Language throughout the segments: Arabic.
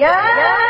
呀。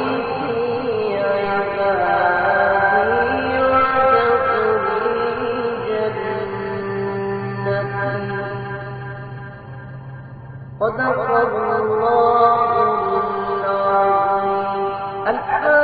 صدق الله العظيم